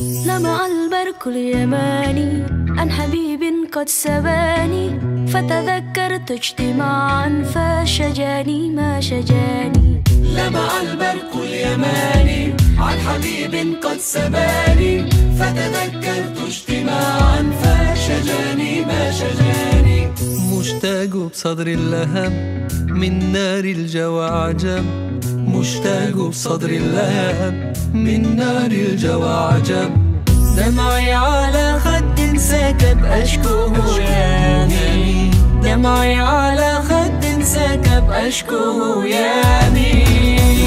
لمع البرق اليماني عن حبيب قد سباني فتذكرت اجتماعا فشجاني ما شجاني. لمع البرق اليماني عن حبيب قد سباني فتذكرت اجتماعا فشجاني ما شجاني. مشتاق بصدر اللهب من نار الجوى عجب مشتاق بصدر اللهب من نار الجوى عجب دمعي على خد سكب أشكوه يامي دمعي على خد سكب أشكوه يامي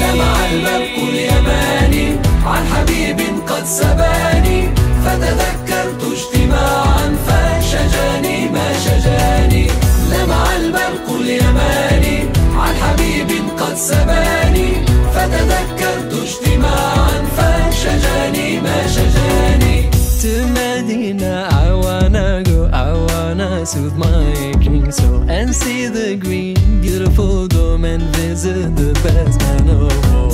لمع البرق اليماني عن حبيب قد سباني. فتذكرت اجتماعا فشجاني ما شجاني. لمع البرق اليماني قد سباني فتذكرت اجتماعا فشجاني ما شجاني To Medina, I wanna go, I wanna soothe my aching soul and see the green, beautiful dome and visit the best man of all.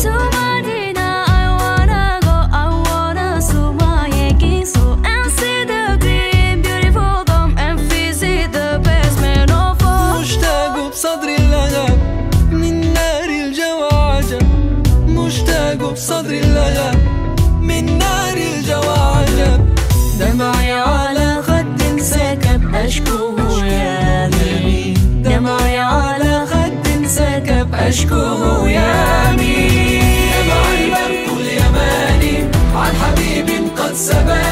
من نار الجوى عجب دمعي على خد سكب أشكوه يامي دمعي على خد سكب أشكوه يامي دمع البرق اليماني عن حبيب قد سباني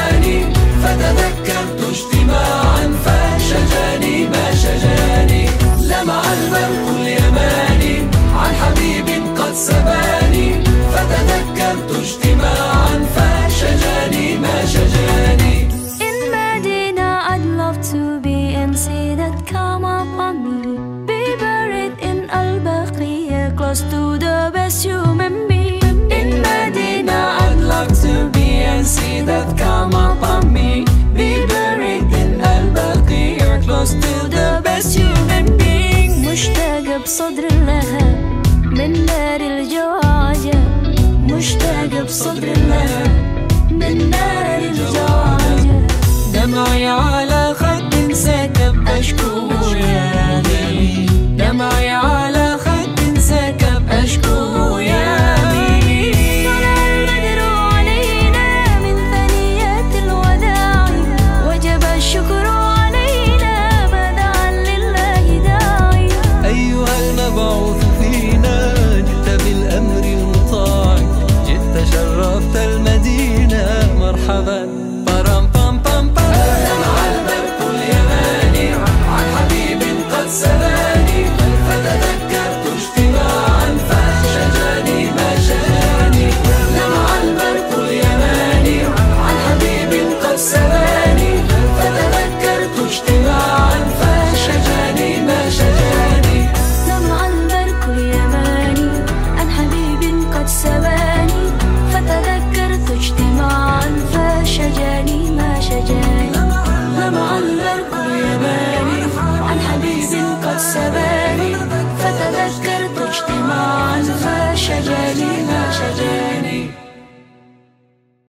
me. Be buried in Al Baqiyah, close to the best human being. In Medina, I'd love to be and see that come upon me. Be buried in Al Baqiyah, close to the best human being. مشتاق بصدر اللهب من دار الجواجة مشتاق بصدر اللهب